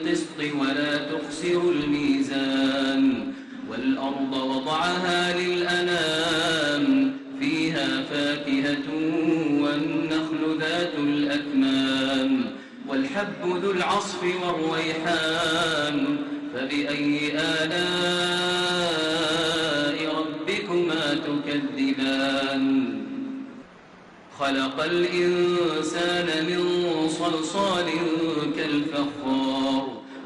بالقسط ولا تخسروا الميزان. والأرض وضعها للأنام فيها فاكهة والنخل ذات الأكمام. والحب ذو العصف والريحان فبأي آلاء ربكما تكذبان؟ خلق الإنسان من صلصال كالفخار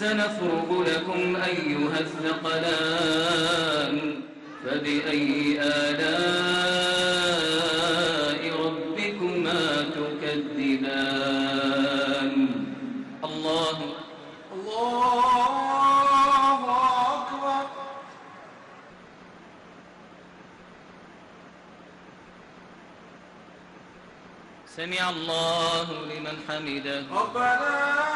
سنفرغ لكم أيها الثقلان فبأي آلاء ربكما تكذبان؟ الله الله أكبر. سمع الله لمن حمده. ربنا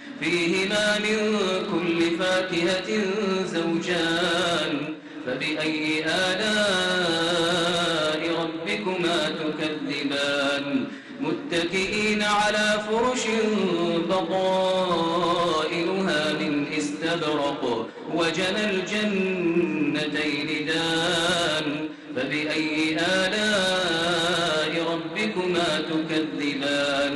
فيهما من كل فاكهة زوجان. فبأي آلاء ربكما تكذبان؟ متكئين على فرش بطائنها من استبرق وجنى الجنتين دان. فبأي آلاء ربكما تكذبان؟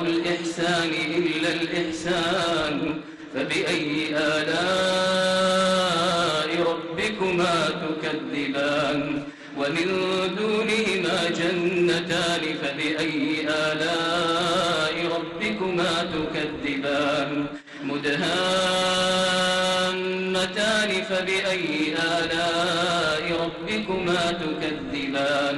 الإحسان إلا الإحسان فبأي آلاء ربكما تكذبان ومن دونهما جنتان فبأي آلاء ربكما تكذبان مدهامتان فبأي آلاء ربكما تكذبان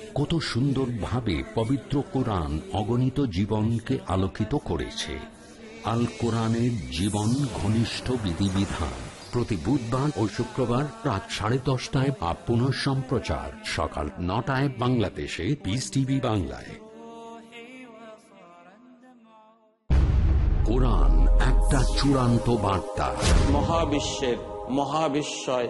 কত সুন্দরভাবে পবিত্র কোরআন অগণিত জীবনকে আলোকিত করেছে। আল কোরআনের জীবন ঘনিষ্ঠ বিধিবিধান। প্রতি বুধবার ও শুক্রবার রাত সাড়ে দশটায় বা পুনঃ সম্প্রচার। সকাল নটায় বাংলাদেশে পিস টিভি বাংলায়। কোরআন একটা চূড়ান্ত বার্তা। মহাবিশ্বের, মহাবিশ্বয়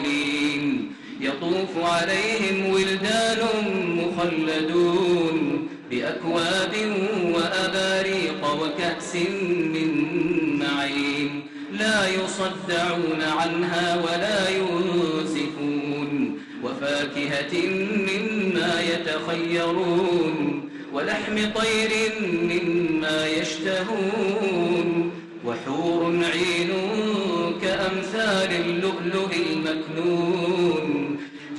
يطوف عليهم ولدان مخلدون بأكواب وأباريق وكأس من معين. لا يصدعون عنها ولا ينزفون. وفاكهة مما يتخيرون. ولحم طير مما يشتهون. وحور عين كأمثال اللؤلؤ المكنون.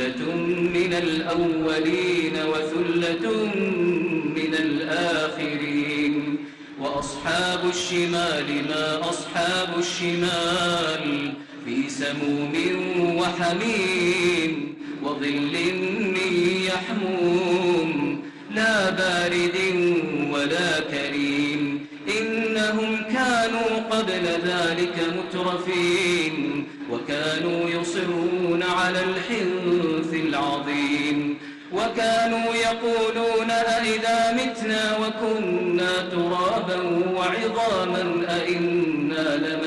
ثلة من الأولين وثلة من الآخرين. وأصحاب الشمال ما أصحاب الشمال في سموم وحميم وظل من يحموم. لا بارد كانوا قبل ذلك مترفين وكانوا يصرون على الحنث العظيم وكانوا يقولون أئذا متنا وكنا ترابا وعظاما أئنا لمبعوثون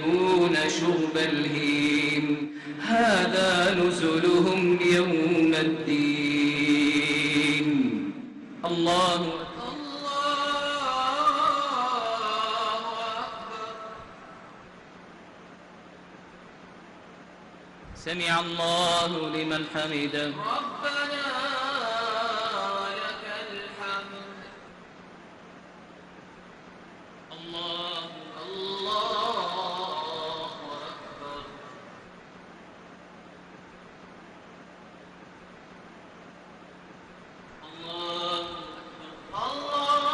فشاربون شرب الهيم. هذا نزلهم يوم الدين. الله الله أكبر. سمع الله لمن حمده. ربنا ولك الحمد الله الله أكبر الله الله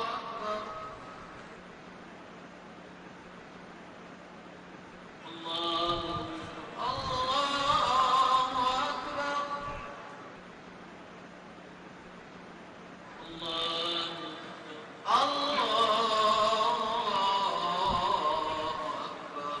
أكبر الله الله أكبر الله الله أكبر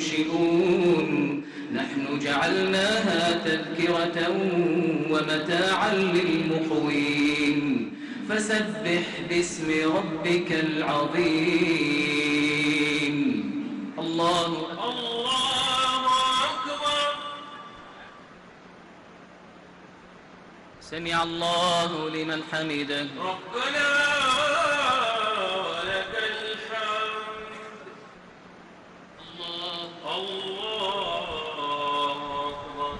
المنشئون نحن جعلناها تذكرة ومتاعا للمقوين. فسبح باسم ربك العظيم. الله الله أكبر. سمع الله لمن حمده. ربنا ولك الحمد الله الله أكبر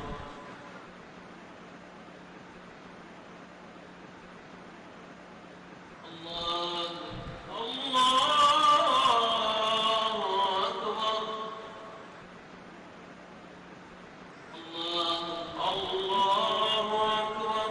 الله الله أكبر الله الله أكبر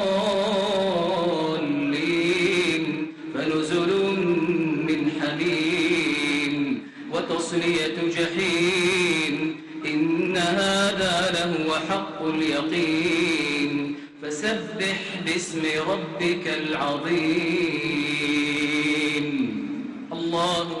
اليقين. فسبح باسم ربك العظيم. الله